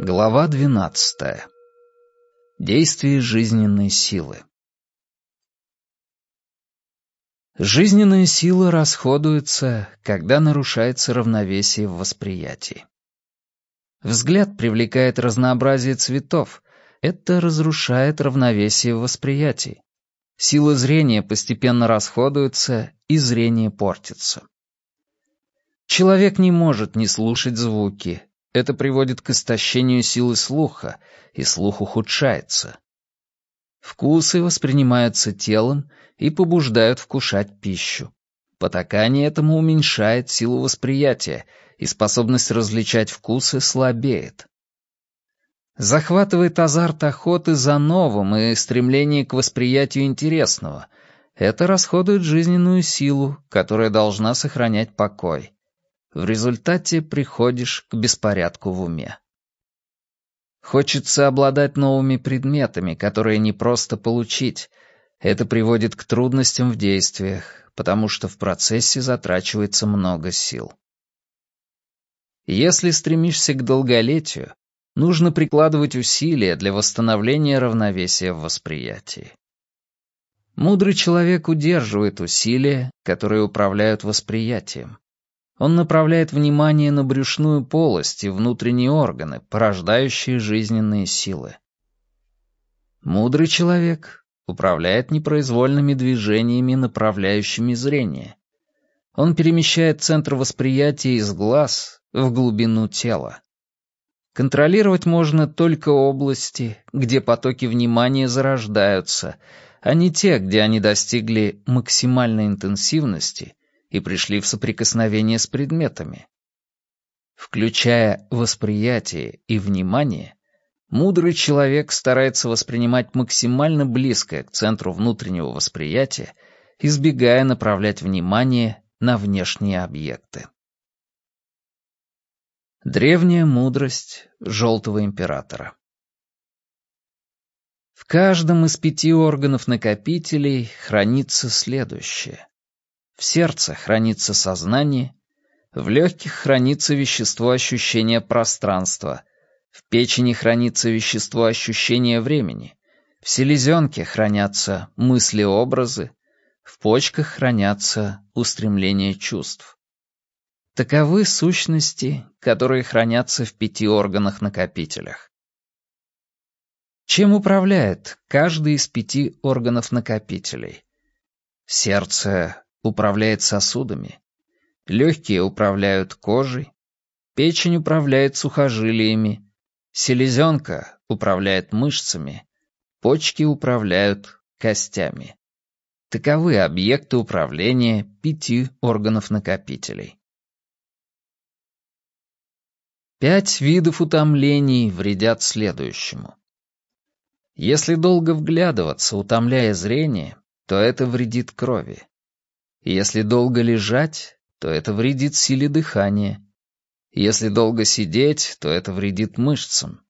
Глава двенадцатая. Действие жизненной силы. Жизненная сила расходуется, когда нарушается равновесие в восприятии. Взгляд привлекает разнообразие цветов. Это разрушает равновесие в восприятии. Сила зрения постепенно расходуется, и зрение портится. Человек не может не слушать звуки, это приводит к истощению силы слуха, и слух ухудшается. Вкусы воспринимаются телом и побуждают вкушать пищу. Потакание этому уменьшает силу восприятия, и способность различать вкусы слабеет. Захватывает азарт охоты за новым и стремление к восприятию интересного. Это расходует жизненную силу, которая должна сохранять покой. В результате приходишь к беспорядку в уме. Хочется обладать новыми предметами, которые не просто получить. Это приводит к трудностям в действиях, потому что в процессе затрачивается много сил. Если стремишься к долголетию, нужно прикладывать усилия для восстановления равновесия в восприятии. Мудрый человек удерживает усилия, которые управляют восприятием. Он направляет внимание на брюшную полость и внутренние органы, порождающие жизненные силы. Мудрый человек управляет непроизвольными движениями, направляющими зрение. Он перемещает центр восприятия из глаз в глубину тела. Контролировать можно только области, где потоки внимания зарождаются, а не те, где они достигли максимальной интенсивности и пришли в соприкосновение с предметами. Включая восприятие и внимание, мудрый человек старается воспринимать максимально близкое к центру внутреннего восприятия, избегая направлять внимание на внешние объекты. Древняя мудрость Желтого Императора В каждом из пяти органов накопителей хранится следующее. В сердце хранится сознание, в легких хранится вещество ощущения пространства, в печени хранится вещество ощущения времени, в селезенке хранятся мысли-образы, в почках хранятся устремления чувств. Таковы сущности, которые хранятся в пяти органах-накопителях. Чем управляет каждый из пяти органов-накопителей? Сердце управляет сосудами, легкие управляют кожей, печень управляет сухожилиями, селезенка управляет мышцами, почки управляют костями. Таковы объекты управления пяти органов накопителей. Пять видов утомлений вредят следующему. Если долго вглядываться, утомляя зрение, то это вредит крови. Если долго лежать, то это вредит силе дыхания. Если долго сидеть, то это вредит мышцам.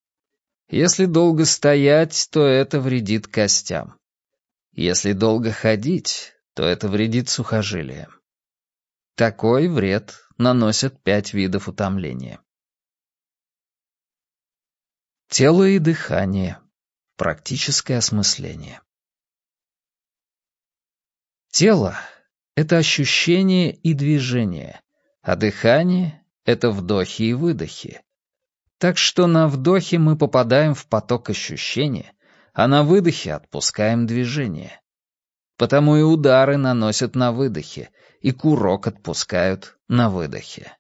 Если долго стоять, то это вредит костям. Если долго ходить, то это вредит сухожилиям. Такой вред наносят пять видов утомления. Тело и дыхание. Практическое осмысление. Тело это ощущение и движение, а дыхание — это вдохи и выдохи. Так что на вдохе мы попадаем в поток ощущения, а на выдохе отпускаем движение. Потому и удары наносят на выдохе, и курок отпускают на выдохе.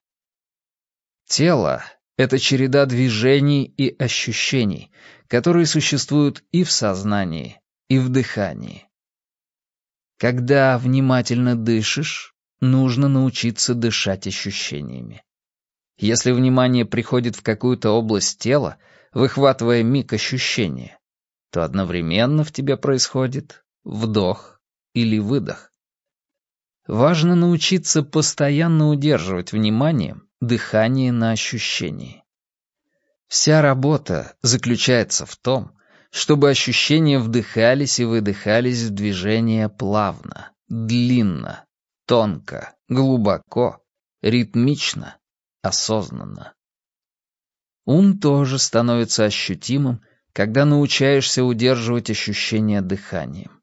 Тело — это череда движений и ощущений, которые существуют и в сознании, и в дыхании. Когда внимательно дышишь, нужно научиться дышать ощущениями. Если внимание приходит в какую-то область тела, выхватывая миг ощущения, то одновременно в тебе происходит вдох или выдох. Важно научиться постоянно удерживать вниманием дыхание на ощущении. Вся работа заключается в том, чтобы ощущения вдыхались и выдыхались в движение плавно, длинно, тонко, глубоко, ритмично, осознанно. Ум тоже становится ощутимым, когда научаешься удерживать ощущение дыханием.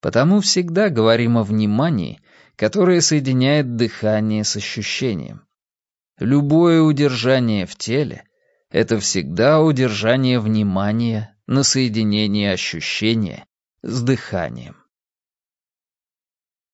Потому всегда говорим о внимании, которое соединяет дыхание с ощущением. Любое удержание в теле — это всегда удержание внимания на соединение ощущения с дыханием.